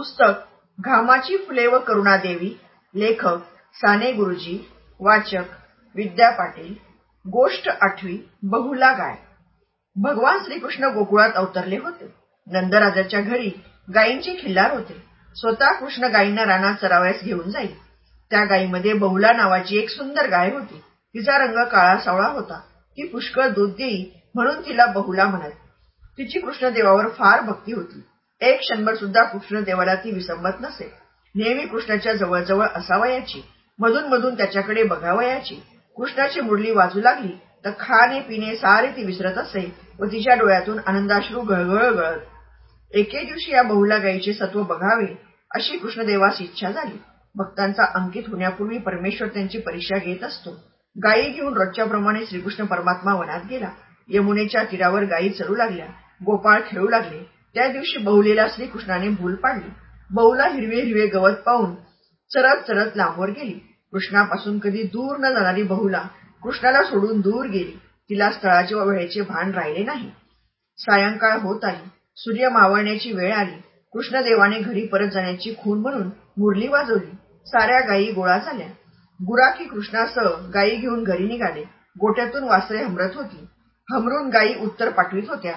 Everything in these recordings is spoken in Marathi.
पुस्तक घामाची फुले व करुणादेवी लेखक साने गुरुजी वाचक विद्या पाटील गोष्ट आठवी बहुला गाय. भगवान श्रीकृष्ण गोकुळात अवतरले होते. नंदराजाच्या घरी गायींचे खिल्लार होते. स्वतः कृष्ण गायींना रानात चरावयास घेऊन जाईल त्या गायीमध्ये बहुला नावाची एक सुंदर गाय होती. तिचा रंग काळा सावळा होता. ती पुष्कळ दूध देई म्हणून तिला बहुला म्हणत तिची कृष्णदेवावर फार भक्ती होती. एक क्षणभर सुद्धा कृष्णदेवाला ती विसंबत नसे. नेहमी कृष्णाच्या जवळजवळ असावयाची. मधून मधून त्याच्याकडे बघावयाची. कृष्णाची मुरली वाजू लागली तर खाणे पिणे सारे ती विसरत असे व तिच्या डोळ्यातून आनंदाश्रू गळगळ गळत एके दिवशी या बहुला गायीचे सत्व बघावे अशी कृष्णदेवास इच्छा झाली. भक्तांचा अंकित होण्यापूर्वी परमेश्वर त्यांची परीक्षा घेत असतो. गायी घेऊन रोजच्याप्रमाणे श्रीकृष्ण परमात्मा वनात गेला. यमुनेच्या तीरावर गायी चरू लागल्या. गोपाळ खेळू लागले. त्या दिवशी बहुलेला श्रीकृष्णाने भूल पाडली बहुला हिरवे हिरवे गवत पाहून चरत चरत लांबवर गेली. कृष्णापासून कधी दूर न जाणारी बहुला कृष्णाला सोडून दूर गेली. तिला स्थळाचे व वेळेचे भान राहिले नाही. सायंकाळ होत आली. सूर्य मावळण्याची वेळ आली. कृष्णदेवाने घरी परत जाण्याची खून म्हणून मुरली वाजवली. साऱ्या गायी गोळा झाल्या. गुराखी कृष्णासह गायी घेऊन घरी निघाले. गोट्यातून वासरे हमरत होती. हमरून गायी उत्तर पाठवित होत्या.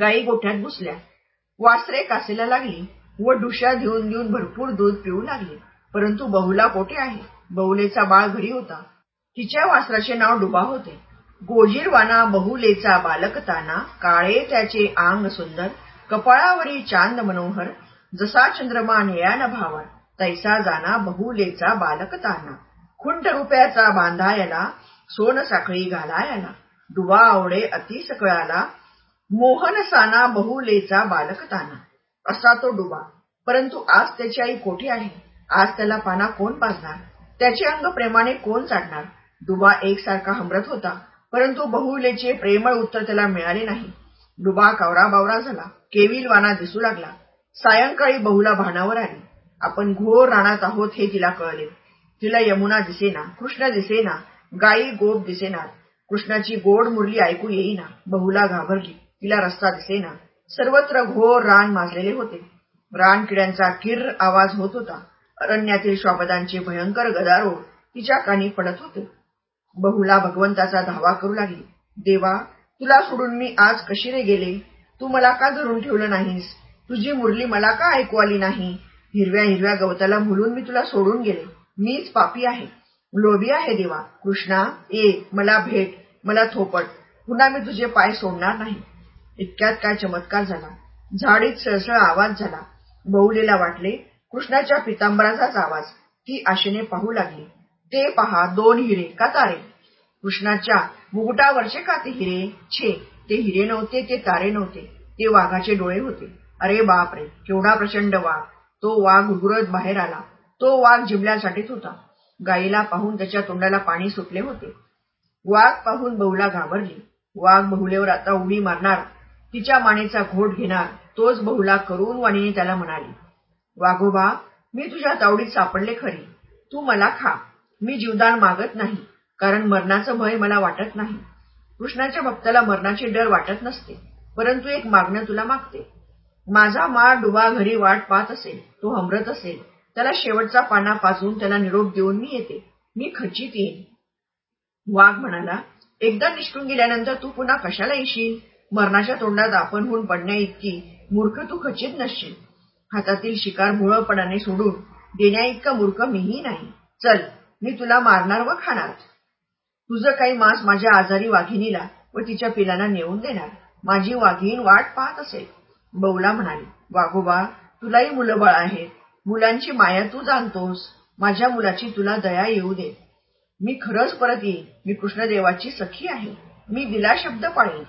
गायी गोठ्यात घुसल्या. वासरे कासेला लागली व डुशा देऊन देऊन भरपूर दूध पिऊ लागली. परंतु बहुला कोठे आहे. बहुलेचा बाळ घरी होता. तिच्या वासराचे नाव डुबा होते. गोजीरवाना बहुलेचा बालकताना काळे त्याचे आंग सुंदर कपाळावरी चांद मनोहर जसा चंद्रमा निळ्यान भावा तैसा जाना बहुलेचा बालकताना खुंट रुपयाचा बांधायला सोन साखळी घालायला डुबा आवडे अति सकळाला मोहन साना बहुलेचा बालकताना असा तो डुबा. परंतु आज त्याची आई कोठे आहे? आज त्याला पाना कोण पाजणार त्याचे अंग प्रेमाने कोण चाडणार? डुबा एकसारखा हमरत होता. परंतु बहुलेचे प्रेमळ उत्तर त्याला मिळाले नाही. डुबा कावरा बावरा झाला. केविल वाना दिसू लागला. सायंकाळी बहुला भानावर आली. आपण घोर रानात आहोत हे तिला कळले. तिला यमुना दिसेना. कृष्ण दिसेना. गायी गोप दिसेना कृष्णाची गोड मुरली ऐकू येईना. बहुला घाबरली. तिला रस्ता दिसेना. सर्वत्र घोर रान माजलेले होते. रान किड्यांचा किर आवाज होत होता. अरण्यातील श्वापदांचे भयंकर गदारोळ तिच्या कानी पडत होते. बहुला भगवंताचा धावा करू लागली. देवा तुला सोडून मी आज कशी रे गेले? तू मला का धरून ठेवलं नाहीस? तुझी मुरली मला का ऐकू आली नाही? हिरव्या हिरव्या गवताला भुलून मी तुला सोडून गेले. मीच पापी आहे. लोभी आहे देवा. कृष्णा ये मला भेट मला थोपट. पुन्हा मी तुझे पाय सोडणार नाही. इतक्यात काय चमत्कार झाला. झाडीत सळसळ आवाज झाला. बहुलीला वाटले कृष्णाच्या पितांबराचाच आवाज. ती आशेने पाहू लागली. ते पहा दोन हिरे का तारे? कृष्णाच्या मुकुटावरचे का ते हिरे? छे ते हिरे नव्हते ते तारे नव्हते. ते वाघाचे डोळे होते. अरे बाप रे केवढा प्रचंड वाघ. तो वाघ उघडत बाहेर आला. तो वाघ जिमल्यासाठीच होता. गाईला पाहून त्याच्या तोंडाला पाणी सुटले होते. वाघ पाहून बहुला घाबरली. वाघ बहुलेवर आता उडी मारणार तिच्या मानेचा घोट घेणार तोच बहुला करून वाणीने त्याला म्हणाली वाघोबा मी तुझ्या तावडीत सापडले खरी. तू मला खा. मी जीवदान मागत नाही कारण मरणाचं भय मला वाटत नाही. कृष्णाच्या भक्ताला मरणाची डर वाटत नसते परंतु एक मागणं तुला मागते. माझा माळ डुबा घरी वाट पाहत असेल तो हमरत असेल. त्याला शेवटचा पाना पाजून त्याला निरोप देऊन मी येते. मी खचित येईन. वाघ म्हणाला एकदा निष्ठून गेल्यानंतर तू पुन्हा कशाला येशील? मरणाच्या तोंडात आपण होऊन पडण्या इतकी मूर्ख तू खचित नसशील. हातातील शिकार भोळपणाने सोडून देण्या इतका मूर्ख मीही नाही. चल मी तुला मारणार व खाणार. तुझं काही मांस माझ्या आजारी वाघिणीला व तिच्या पिलांना नेऊन देणार. माझी वाघीण वाट पाहत असेल. बौला म्हणाली वाघोबा तुलाही मुलबळ आहेत. मुलांची माया तू जाणतोस. माझ्या मुलाची तुला दया येऊ दे. मी खरंच परत येईन. मी कृष्णदेवाची सखी आहे. मी दिला शब्द पाळीन.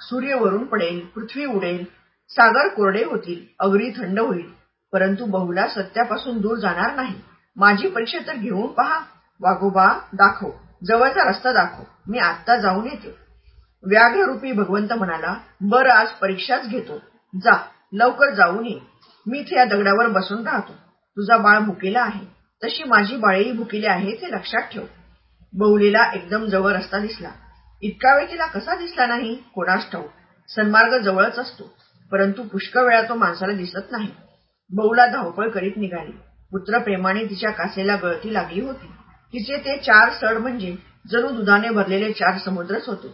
सूर्य वरून पडेल पृथ्वी उडेल सागर कोरडे होतील अगरी थंड होईल. परंतु बहुला सत्यापासून दूर जाणार नाही. माझी परीक्षा तर घेऊन पहा. वाघोबा दाखव. जवळचा रस्ता दाखव. मी आत्ता जाऊन येते. व्याघ्ररूपी भगवंत म्हणाला बरं आज परीक्षाच घेतो. जा लवकर जाऊन ये. मी इथे या दगडावर बसून राहतो. तुझा बाळ भुकेला आहे. तशी माझी बाळेही भुकेली आहे ते लक्षात ठेव. बहुलीला एकदम जवळ रस्ता दिसला. इतका वेळ तिला कसा दिसला नाही कोणास ठाऊक. सन्मार्ग जवळच असतो परंतु पुष्कळ वेळा तो माणसाला दिसत नाही. बहुला धावपळ करीत निघाली. पुत्रप्रेमाने तिच्या कासेला गळती लागली होती. तिचे ते चार सड म्हणजे जणू दुधाने भरलेले चार समुद्रच होते.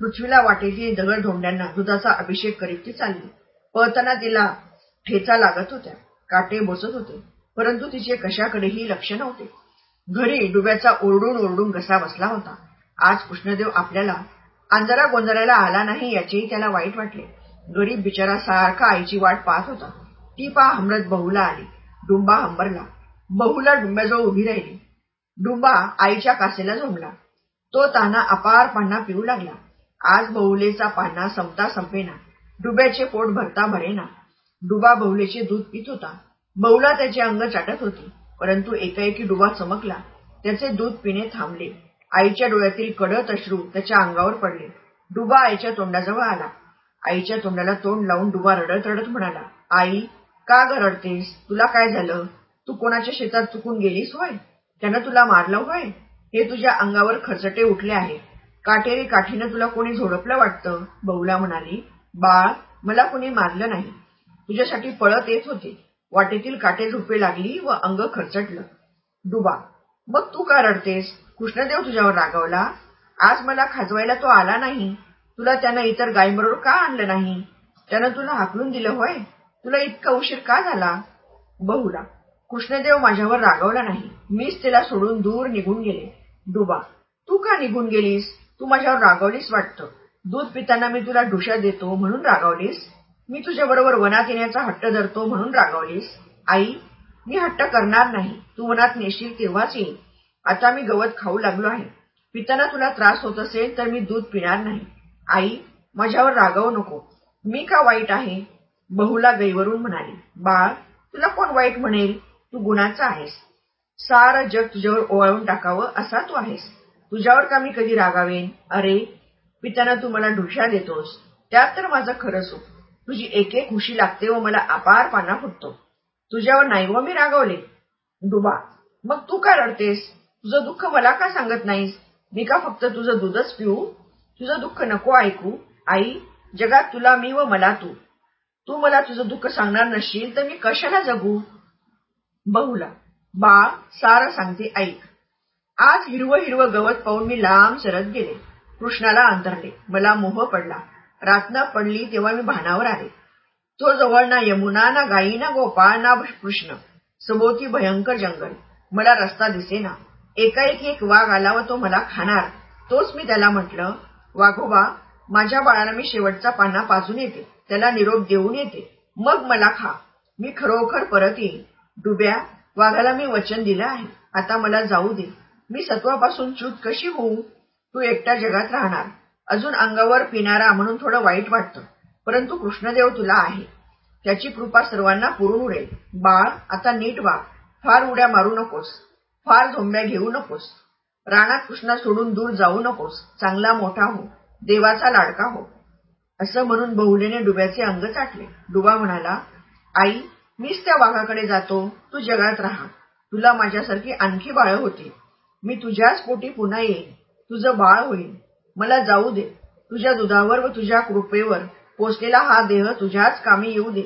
पृथ्वीला वाटेतील दगड धोंड्यांना दुधाचा अभिषेक करीत ती चालली. पळताना तिला ठेचा लागत होत्या. काटे बोचत होते परंतु तिचे कशाकडेही लक्ष नव्हते. घरी डुब्याचा ओरडून ओरडून घसा बसला होता. आज कृष्णदेव आपल्याला आंजरा गोंधळायला आला नाही याचेही त्याला वाईट वाटले. गरीब बिचारा सारखा आईची वाट पाहत होता. ती पा हमरत बहुला आली. डुंबा हंबरला. बहुला डुंब्याजवळ उभी राहिली. डुंबा आईच्या कासेला झोंबला. तो ताना अपार पान्हा पिऊ लागला. आज बहुलेचा पान्हा संपता संपेना. डुब्याचे पोट भरता भरेना. डुबा बहुलेचे दूध पित होता. बहुला त्याचे अंग चाटत होती. परंतु एकाएकी डुबा चमकला. त्याचे दूध पिणे थांबले. आईच्या डोळ्यातील कडत अश्रू त्याच्या अंगावर पडले. डुबा आईच्या तोंडाजवळ आला. आईच्या तोंडाला तोंड लावून डुबा रडत रडत म्हणाला आई का ग रडतेस? तुला काय झालं? तू कोणाच्या शेतात चुकून गेलीस होय? त्यानं तुला मारलं होय? हे तुझ्या अंगावर खरचटे उठले आहे काटेरी काठीनं तुला कोणी झोडपलं वाटतं? बहुला म्हणाली बाळ मला कोणी मारलं नाही. तुझ्यासाठी पळत येत होते. वाटेतील काटे झोपे लागली व अंग खरचटलं. डुबा मग तू का रडतेस? कृष्णदेव तुझ्यावर रागवला? आज मला खाजवायला तो आला नाही. तुला त्यानं इतर गायींबरोबर का आणलं नाही? त्यानं तुला हाकलून दिलं होय? तुला इतका उशीर का झाला? बहुला कृष्णदेव माझ्यावर रागवला नाही. मीच त्याला सोडून दूर निघून गेले. डुबा तू का निघून गेलीस? तू माझ्यावर रागवलीस वाटतं. दूध पिताना मी तुला ढुशा देतो म्हणून रागावलीस? मी तुझ्याबरोबर वनात येण्याचा हट्ट धरतो म्हणून रागावलीस? आई मी हट्ट करणार नाही. तू वनात नेशील तेव्हाच येईल आता मी गवत खाऊ लागलो आहे. पिताना तुला त्रास होत असेल तर मी दूध पिणार नाही. आई माझ्यावर रागवू नको. मी का वाईट आहे? बहुला गैवरून म्हणाली. बाळ तुला कोण वाईट म्हणेल? तू गुणाचा आहेस. सारं जग तुझ्यावर ओवाळून टाकावं असा तू आहेस. तुझ्यावर का मी कधी रागावेन? अरे पिताना तू मला ढुशा देतोस. त्यात तर माझं खरं सुख. तुझी एक एक खुशी लागते व मला अपार पाना फुटतो. तुझ्यावर नाही व मी रागवले. डुबा. मग तू का रडतेस? तुझं दुःख मला का सांगत नाहीस? मी का फक्त तुझं दूधच पिऊ? तुझं दुःख नको ऐकू. आई जगात तुला मी व मला तू. तू मला तुझं दुःख सांगणार नसशील तर मी कशाला जगू? बहुला बाळ सार सांगते ऐक. आज हिरवं हिरवं गवत पाहून मी लांब सरत गेले. कृष्णाला अंतरले. मला मोह पडला. रातना पडली तेव्हा मी भानावर आले. तो जवळ ना यमुना ना गाई ना गोपाळ ना कृष्ण. सभोवती भयंकर जंगल. मला रस्ता दिसेना. एकाएकी एक वाघ आला व तो मला खाणार. तोच मी त्याला म्हटलं वाघोबा माझ्या बाळाला मी शेवटचा पाना पाजून येते. त्याला निरोप देऊन येते. मग मला खा. मी खरोखर परत येईन. डुब्या वाघाला मी वचन दिलं आहे. आता मला जाऊ दे. मी सत्वापासून चूक कशी होऊ? तू एकटा जगात राहणार. अजून अंगावर पिणारा म्हणून थोडं वाईट वाटतं. परंतु कृष्णदेव तुला आहे. त्याची कृपा सर्वांना पुरून उडेल. बाळ आता नीट वा फार उड्या मारू नकोस. फार झोंब्या घेऊ नकोस. रानात कृष्णा सोडून दूर जाऊ नकोस. चांगला मोठा हो. देवाचा लाडका हो. असं म्हणून बहुलेने डुब्याचे अंग चाटले. डुबा म्हणाला आई मीच त्या वाघाकडे जातो. तू जगात राहा. तुला माझ्यासारखी आणखी बाळ होती मी तुझ्याच पोटी पुन्हा येईन. तुझं बाळ होईल. मला जाऊ दे. तुझ्या दुधावर व तुझ्या कृपेवर पोचलेला हा देह तुझ्याच कामी येऊ दे.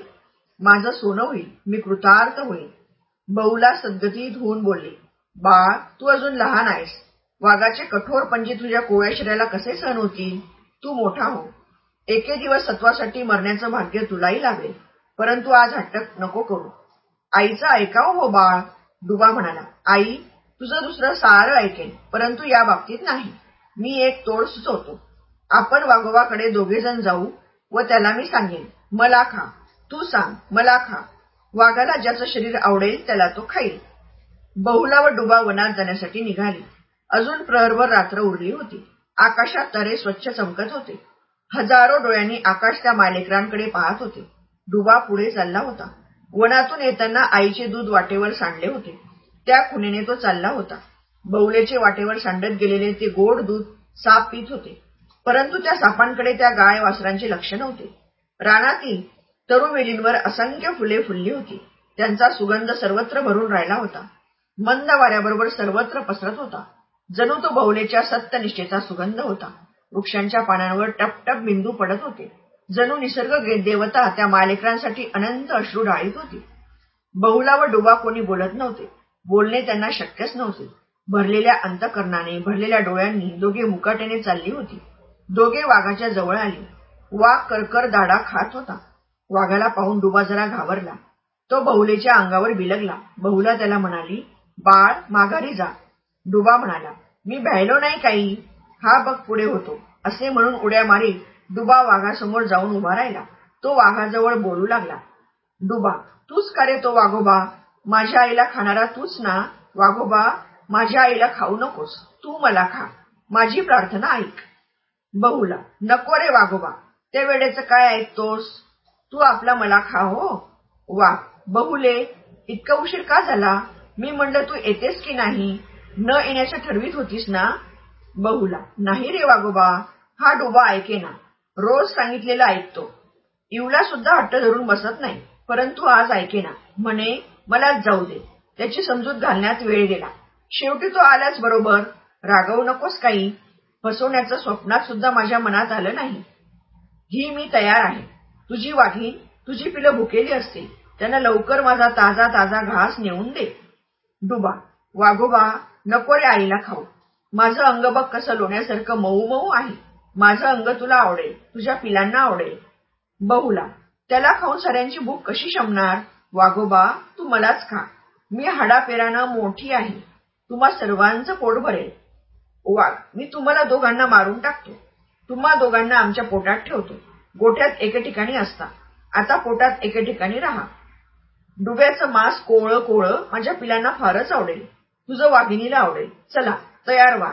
माझं सोनं होईल. मी कृतार्थ होईल बहुला सद्गतीत होऊन बोलली. बाळ तू अजून लहान आहेस. वाघाचे कठोर पंजे तुझ्या कोवळ्या शरीराला कसे सहन होतील? तू मोठा हो. एके दिवस सत्वासाठी मरण्याचं भाग्य तुलाही लागेल. परंतु आज हट्ट नको करू. आईचं ऐकावं हो बाळ डुबा म्हणाला. आई तुझं दुसरं सारं ऐकेल परंतु या बाबतीत नाही. मी एक तोड सुचवतो. आपण वाघोबाकडे दोघे जण जाऊ व त्याला मी सांगेन. मला खा. तू सांग. मला खा. वाघाला ज्याचं शरीर आवडेल त्याला तो खाईल. बहुला व डुबा वनात जाण्यासाठी निघाली. अजून प्रहरभर रात्र उरली होती. आकाशात तरे स्वच्छ चमकत होते. हजारो डोळ्यांनी आकाश त्या मालेकरांकडे पाहत होते. डुबा पुढे चालला होता. वनातून येताना आईचे दूध वाटेवर सांडले होते. त्या खुनेने तो चालला होता. बहुलेचे वाटेवर सांडत गेलेले ते गोड दूध साप पित होते. परंतु त्या सापांकडे त्या गाय वासरांचे लक्ष नव्हते. रानातील तरुवेलींवर असंख्य फुले फुलली होती. त्यांचा सुगंध सर्वत्र भरून राहिला होता. मंद वाऱ्याबरोबर सर्वत्र पसरत होता. जणू तो बहुलेच्या सत्यनिष्ठेचा सुगंध होता. वृक्षांच्या पानांवर टपटप बिंदू पडत होते. जणू निसर्ग देवता त्या मालेकरांसाठी अनंत अश्रू डाळीत होती. बहुला व डुबा कोणी बोलत नव्हते. बोलणे त्यांना शक्यच नव्हते. भरलेल्या अंतकरणाने भरलेल्या डोळ्यांनी दोघे मुकाट्याने चालली होती. दोघे वाघाच्या जवळ आली. वाघ करकर दाडा खात होता. वाघाला पाहून डुबा जरा घाबरला. तो बहुलेच्या अंगावर बिलगला. बहुला त्याला म्हणाली बाळ माघारी जा. डुबा म्हणाला मी भ्यायलो नाही काही. हा बघ पुढे होतो. असे म्हणून उड्या मारी डुबा वाघासमोर जाऊन उभा राहिला. तो वाघाजवळ बोलू लागला डुबा तूच का रे तो वाघोबा? माझ्या आईला खाणारा तूच ना? वाघोबा माझ्या आईला खाऊ नकोस. तू मला खा. माझी प्रार्थना ऐक. बहुला नको रे वाघोबा. त्या वेळेचं काय ऐकतोस? तू आपला मला खा हो. वा बहुले इतका उशीर का झाला? मी म्हणलं तू येतेस की नाही? न येण्याचे ठरवीत होतीस ना बहुला. नाही रे वागोबा हा डोबा ऐकेना रोज सांगितलेला ऐकतो. इवला सुद्धा हट्ट धरून बसत नाही परंतु आज ऐकेना म्हणे मलाच जाऊ दे. त्याची समजूत घालण्यात वेळ गेला. शेवटी तो आलाच बरोबर. रागवू नकोस काही. फसवण्याचं स्वप्नात सुद्धा माझ्या मनात आलं नाही. ही मी तयार आहे. तुझी वाघीन तुझी पिलं भुकेली असतील. त्यांना लवकर माझा ताजा ताजा घास नेऊन दे. डुबा. वाघोबा नको रे आईला खाऊ. माझं अंग बघ कसं लोण्यासारखं मऊ मऊ आहे. माझं अंग तुला आवडेल तुझ्या पिलांना आवडेल. बहुला त्याला खाऊन सऱ्यांची भूक कशी शमणार? वाघोबा तू मलाच खा. मी हाडापेरानं मोठी आहे. तुम्हा सर्वांचं पोट भरेल. वाघ मी तुम्हाला दोघांना मारून टाकतो. तुम्हा दोघांना आमच्या पोटात ठेवतो. गोठ्यात एके ठिकाणी असता. आता पोटात एके ठिकाणी राहा. डुब्याचं मांस कोवळं कोवळं माझ्या पिलांना फारच आवडेल. तुझं वाघिणीला आवडेल. चला तयार व्हा.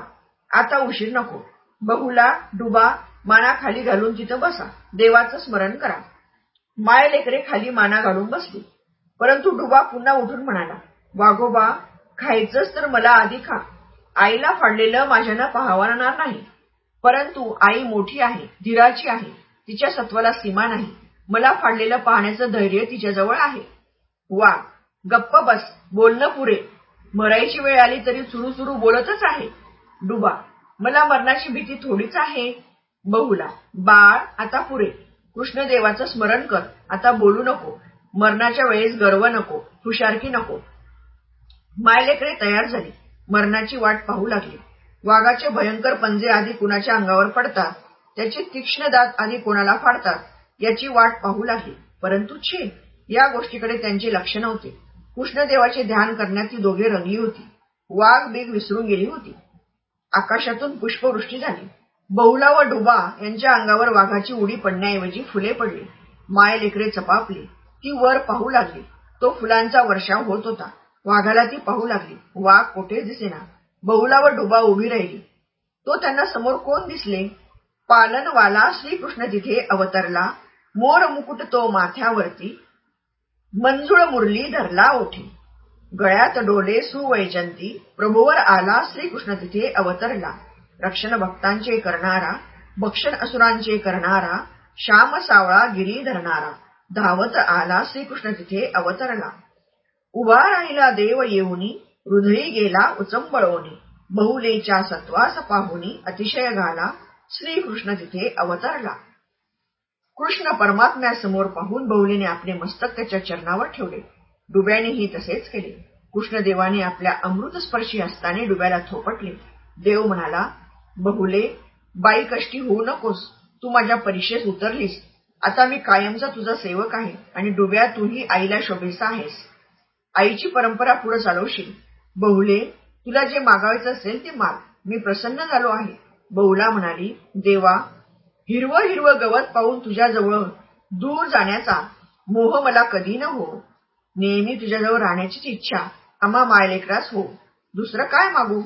आता उशीर नको. बहुला डुबा माना खाली घालून तिथं बसा. देवाचं स्मरण करा. माय लेकरे खाली माना घालून बसली. परंतु डुबा पुन्हा उठून म्हणाला वाघोबा खायचंच तर मला आधी खा. आईला फाडलेलं माझ्यानं पाहावणार नाही. परंतु आई मोठी आहे धीराची आहे. तिच्या सत्वाला सीमा नाही. मला फाडलेलं पाहण्याचं धैर्य तिच्याजवळ आहे. वा गप्प बस बोलणं पुरे. मरायची वेळ आली तरी सुरू सुरू बोलतच आहे. डुबा मला मरणाची भीती थोडीच आहे. बहुला बाळ आता पुरे. कृष्णदेवाचं स्मरण कर आता बोलू नको. मरणाच्या वेळेस गर्व नको हुशारकी नको. मायलेकडे तयार झाली. मरणाची वाट पाहू लागली. वाघाचे भयंकर पंजे आधी कुणाच्या अंगावर पडतात? त्याचे तीक्ष्ण दात आधी कोणाला फाडतात? याची वाट पाहू लागली. परंतु छे या गोष्टीकडे त्यांचे लक्ष नव्हते. कृष्णदेवाचे ध्यान करण्यात ती दोघे रंगली होती. वाघ बीग विसरून गेली होती. आकाशातून पुष्पवृष्टी झाली. बहुला व डुबा यांच्या अंगावर वाघाची उडी पडण्याऐवजी फुले पडली. माय लेकरे चपापली. ती वर पाहू लागली. तो फुलांचा वर्षाव होत होता. वाघाला ती पाहू लागली. वाघ कोठेच दिसेना. बहुला व डुबा उभी राहिली. तो त्यांना समोर कोण दिसले? पालनवाला श्रीकृष्ण तिथे अवतरला. मोर मुकुट तो माथ्यावरती मंजुळ मुरली धरला ओठी. गळ्यात डोले सुवैजंती प्रभूवर आला श्रीकृष्ण तिथे अवतरला. रक्षण भक्तांचे करणारा भक्षण असुरांचे करणारा श्याम सावळा गिरी धरणारा धावत आला श्रीकृष्ण तिथे अवतरला. उभा राहिला देव येऊनी हृदयी गेला उचंबळवणी बहुलेच्या सत्वास पाहुनी अतिशय घाला श्रीकृष्ण तिथे अवतरला. कृष्ण परमात्म्यासमोर पाहून बहुलीने आपले मस्तक त्याच्या चरणावर ठेवले. डुब्यानेही तसेच केले. कृष्णदेवाने आपल्या अमृतस्पर्शी हस्ताने डुब्याला थोपटले. देव म्हणाला बहुले बाई कष्टी होऊ नकोस. तू माझ्या परीक्षेस उतरलीस. आता मी कायमचा तुझा सेवक आहे आणि डुब्या तूही आईला शोभेसा आहेस. आईची परंपरा पुढे चालवशील. बहुले तुला जे मागायचं असेल ते माग. मी प्रसन्न झालो आहे. बहुला म्हणाली देवा हिरवं हिरवं गवत पाहून तुझ्याजवळ दूर जाण्याचा मोह मला कधी न हो नेहमी तुझ्याजवळ राहण्याचीच इच्छा आम्हा मायलेकरास हो. दुसरं काय मागू?